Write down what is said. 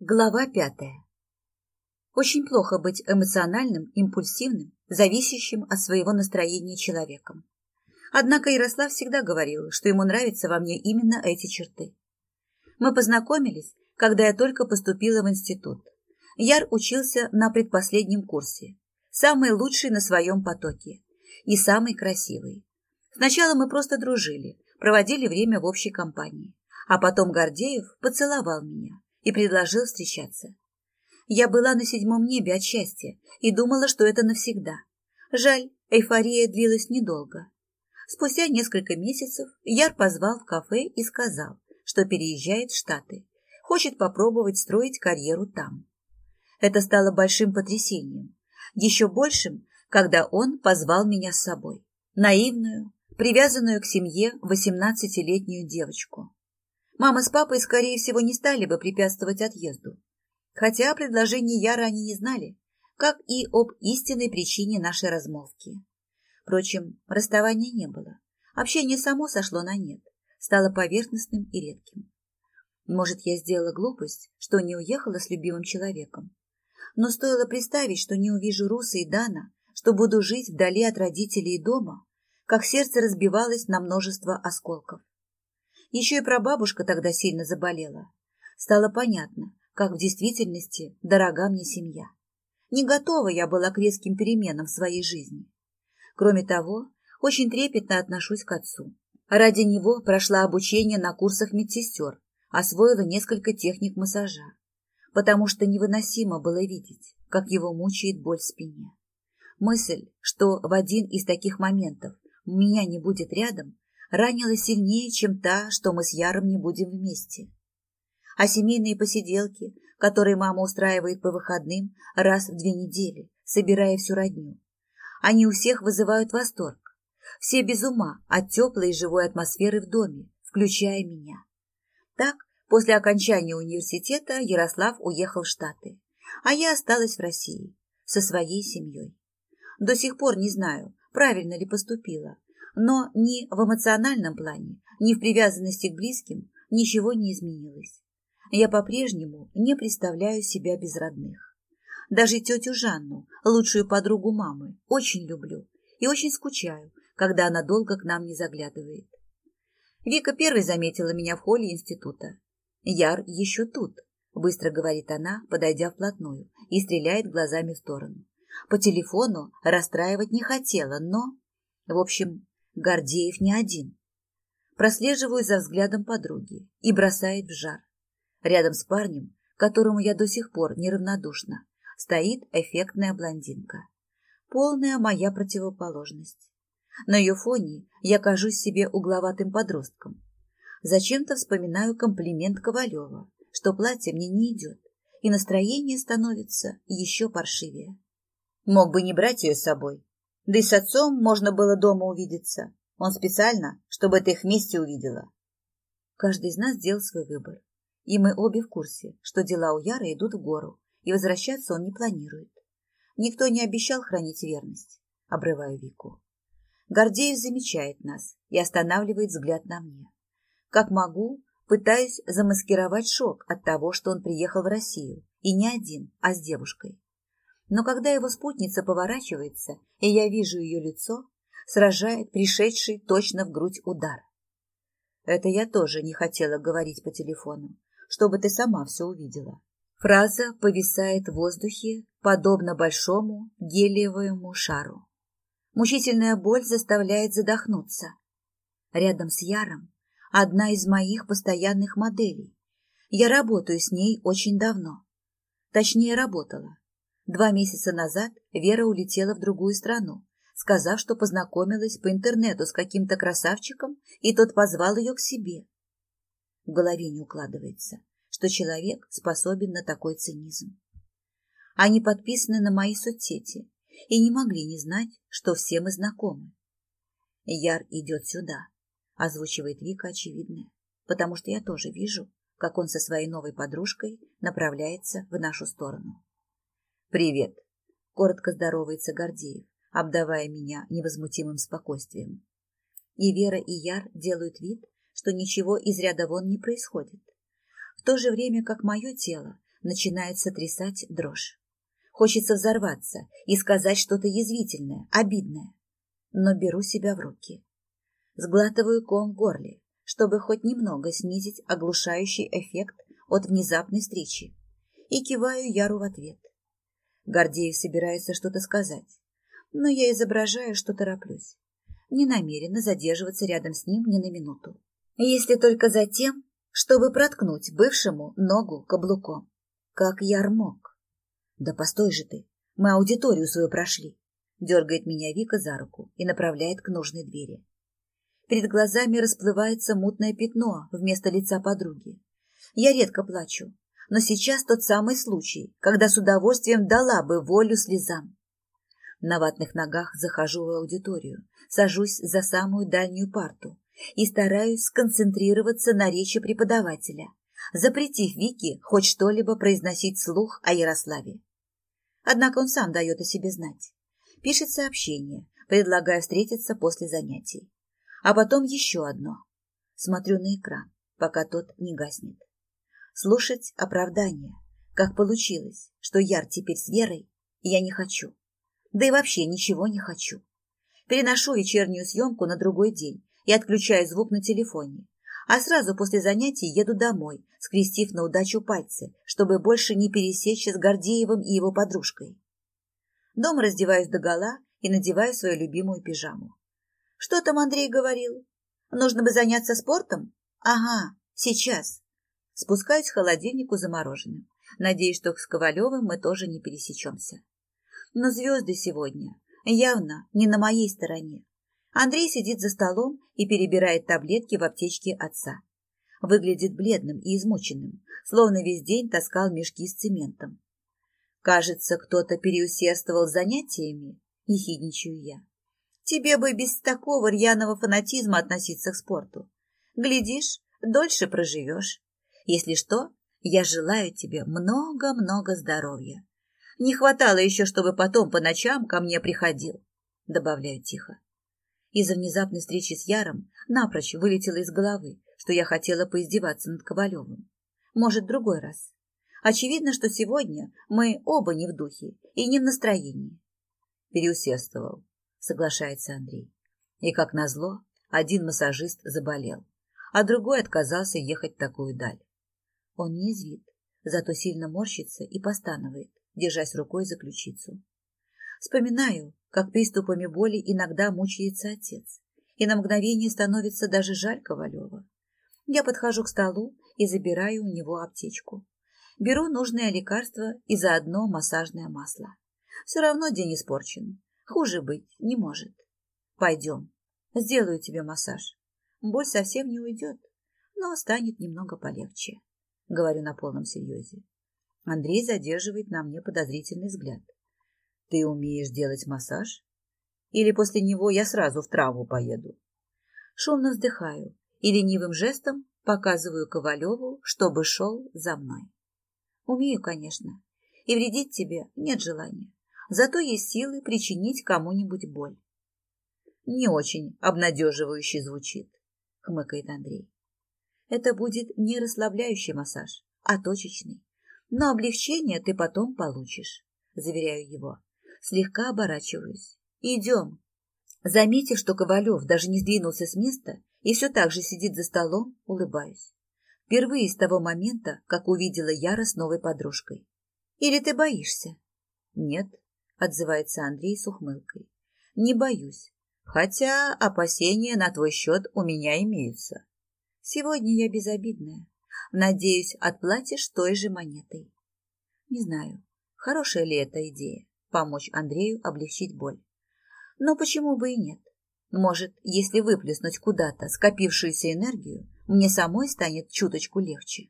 Глава пятая. Очень плохо быть эмоциональным, импульсивным, зависящим от своего настроения человеком. Однако Ярослав всегда говорил, что ему нравятся во мне именно эти черты. Мы познакомились, когда я только поступила в институт. Яр учился на предпоследнем курсе, самый лучший на своем потоке и самый красивый. Сначала мы просто дружили, проводили время в общей компании, а потом Гордеев поцеловал меня и предложил встречаться. Я была на седьмом небе от счастья и думала, что это навсегда. Жаль, эйфория длилась недолго. Спустя несколько месяцев Яр позвал в кафе и сказал, что переезжает в Штаты, хочет попробовать строить карьеру там. Это стало большим потрясением, еще большим, когда он позвал меня с собой, наивную, привязанную к семье восемнадцатилетнюю девочку. Мама с папой, скорее всего, не стали бы препятствовать отъезду. Хотя о предложении Яра они не знали, как и об истинной причине нашей размолвки. Впрочем, расставания не было. Общение само сошло на нет, стало поверхностным и редким. Может, я сделала глупость, что не уехала с любимым человеком. Но стоило представить, что не увижу Руса и Дана, что буду жить вдали от родителей и дома, как сердце разбивалось на множество осколков. Еще и прабабушка тогда сильно заболела. Стало понятно, как в действительности дорога мне семья. Не готова я была к резким переменам в своей жизни. Кроме того, очень трепетно отношусь к отцу. Ради него прошла обучение на курсах медсестер, освоила несколько техник массажа, потому что невыносимо было видеть, как его мучает боль в спине. Мысль, что в один из таких моментов меня не будет рядом, ранила сильнее, чем та, что мы с Яром не будем вместе. А семейные посиделки, которые мама устраивает по выходным раз в две недели, собирая всю родню, они у всех вызывают восторг. Все без ума от теплой и живой атмосферы в доме, включая меня. Так, после окончания университета Ярослав уехал в Штаты, а я осталась в России со своей семьей. До сих пор не знаю, правильно ли поступила, но ни в эмоциональном плане, ни в привязанности к близким ничего не изменилось. Я по-прежнему не представляю себя без родных. Даже тетю Жанну, лучшую подругу мамы, очень люблю и очень скучаю, когда она долго к нам не заглядывает. Вика первой заметила меня в холле института. «Яр еще тут», — быстро говорит она, подойдя вплотную, и стреляет глазами в сторону. По телефону расстраивать не хотела, но... В общем, Гордеев не один. Прослеживаю за взглядом подруги и бросает в жар. Рядом с парнем, которому я до сих пор неравнодушна, стоит эффектная блондинка. Полная моя противоположность. На ее фоне я кажусь себе угловатым подростком. Зачем-то вспоминаю комплимент Ковалева, что платье мне не идет, и настроение становится еще паршивее. Мог бы не брать ее с собой, да и с отцом можно было дома увидеться. Он специально, чтобы ты их вместе увидела. Каждый из нас сделал свой выбор. И мы обе в курсе, что дела у Яры идут в гору, и возвращаться он не планирует. Никто не обещал хранить верность. Обрываю Вику. Гордеев замечает нас и останавливает взгляд на мне. Как могу, пытаюсь замаскировать шок от того, что он приехал в Россию, и не один, а с девушкой. Но когда его спутница поворачивается, и я вижу ее лицо, сражает пришедший точно в грудь удар. Это я тоже не хотела говорить по телефону, чтобы ты сама все увидела. Фраза повисает в воздухе, подобно большому гелиевому шару. Мучительная боль заставляет задохнуться. Рядом с Яром одна из моих постоянных моделей. Я работаю с ней очень давно. Точнее, работала. Два месяца назад Вера улетела в другую страну, сказав, что познакомилась по интернету с каким-то красавчиком, и тот позвал ее к себе. В голове не укладывается, что человек способен на такой цинизм. Они подписаны на мои соцсети и не могли не знать, что все мы знакомы. Яр идет сюда, озвучивает Вика очевидное, потому что я тоже вижу, как он со своей новой подружкой направляется в нашу сторону. «Привет!» — коротко здоровается Гордеев, обдавая меня невозмутимым спокойствием. И Вера, и Яр делают вид, что ничего из ряда вон не происходит. В то же время как мое тело начинает сотрясать дрожь. Хочется взорваться и сказать что-то язвительное, обидное. Но беру себя в руки. Сглатываю ком в горле, чтобы хоть немного снизить оглушающий эффект от внезапной встречи, и киваю Яру в ответ. Гордеев собирается что-то сказать, но я изображаю, что тороплюсь. Не намерена задерживаться рядом с ним ни на минуту. Если только за тем, чтобы проткнуть бывшему ногу каблуком. Как Яр мог. Да постой же ты, мы аудиторию свою прошли. Дергает меня Вика за руку и направляет к нужной двери. Перед глазами расплывается мутное пятно вместо лица подруги. Я редко плачу, но сейчас тот самый случай, когда с удовольствием дала бы волю слезам. На ватных ногах захожу в аудиторию, сажусь за самую дальнюю парту и стараюсь сконцентрироваться на речи преподавателя, запретив Вике хоть что-либо произносить вслух о Ярославе. Однако он сам дает о себе знать. Пишет сообщение, предлагая встретиться после занятий. А потом еще одно. Смотрю на экран, пока тот не гаснет. Слушать оправдание, как получилось, что Яр теперь с Верой, я не хочу. Да и вообще ничего не хочу. Переношу вечернюю съемку на другой день и отключаю звук на телефоне. А сразу после занятий еду домой, скрестив на удачу пальцы, чтобы больше не пересечься с Гордеевым и его подружкой. Дома раздеваюсь догола и надеваю свою любимую пижаму. Что там Андрей говорил? Нужно бы заняться спортом? Ага, сейчас. Спускаюсь к холодильнику замороженным. Надеюсь, что с Ковалевым мы тоже не пересечемся. Но звезды сегодня явно не на моей стороне. Андрей сидит за столом и перебирает таблетки в аптечке отца. Выглядит бледным и измученным, словно весь день таскал мешки с цементом. Кажется, кто-то переусердствовал занятиями, ехидничаю я. Тебе бы без такого рьяного фанатизма относиться к спорту. Глядишь, дольше проживешь. Если что, я желаю тебе много-много здоровья. Не хватало еще, чтобы потом по ночам ко мне приходил, добавляю тихо. Из-за внезапной встречи с Яром напрочь вылетело из головы, что я хотела поиздеваться над Ковалевым. Может, другой раз. Очевидно, что сегодня мы оба не в духе и не в настроении. Переусердствовал, соглашается Андрей. И, как назло, один массажист заболел, а другой отказался ехать в такую даль. Он не извит, зато сильно морщится и постанывает, держась рукой за ключицу. Вспоминаю, как приступами боли иногда мучается отец, и на мгновение становится даже жаль Ковалева. Я подхожу к столу и забираю у него аптечку. Беру нужное лекарство и заодно массажное масло. Все равно день испорчен. Хуже быть не может. Пойдем, сделаю тебе массаж. Боль совсем не уйдет, но станет немного полегче. Говорю на полном серьезе. Андрей задерживает на мне подозрительный взгляд. Ты умеешь делать массаж? Или после него я сразу в траву поеду? Шумно вздыхаю и ленивым жестом показываю Ковалеву, чтобы шел за мной. Умею, конечно, и вредить тебе нет желания. Зато есть силы причинить кому-нибудь боль. Не очень обнадеживающе звучит, хмыкает Андрей. Это будет не расслабляющий массаж, а точечный. Но облегчение ты потом получишь, заверяю его слегка оборачиваюсь. «Идем». Заметив, что Ковалев даже не сдвинулся с места и все так же сидит за столом, улыбаюсь. Впервые с того момента, как увидела Яра с новой подружкой. «Или ты боишься?» «Нет», — отзывается Андрей с ухмылкой. «Не боюсь, хотя опасения на твой счет у меня имеются. Сегодня я безобидная. Надеюсь, отплатишь той же монетой». Не знаю, хорошая ли эта идея помочь Андрею облегчить боль. Но почему бы и нет? Может, если выплеснуть куда-то скопившуюся энергию, мне самой станет чуточку легче.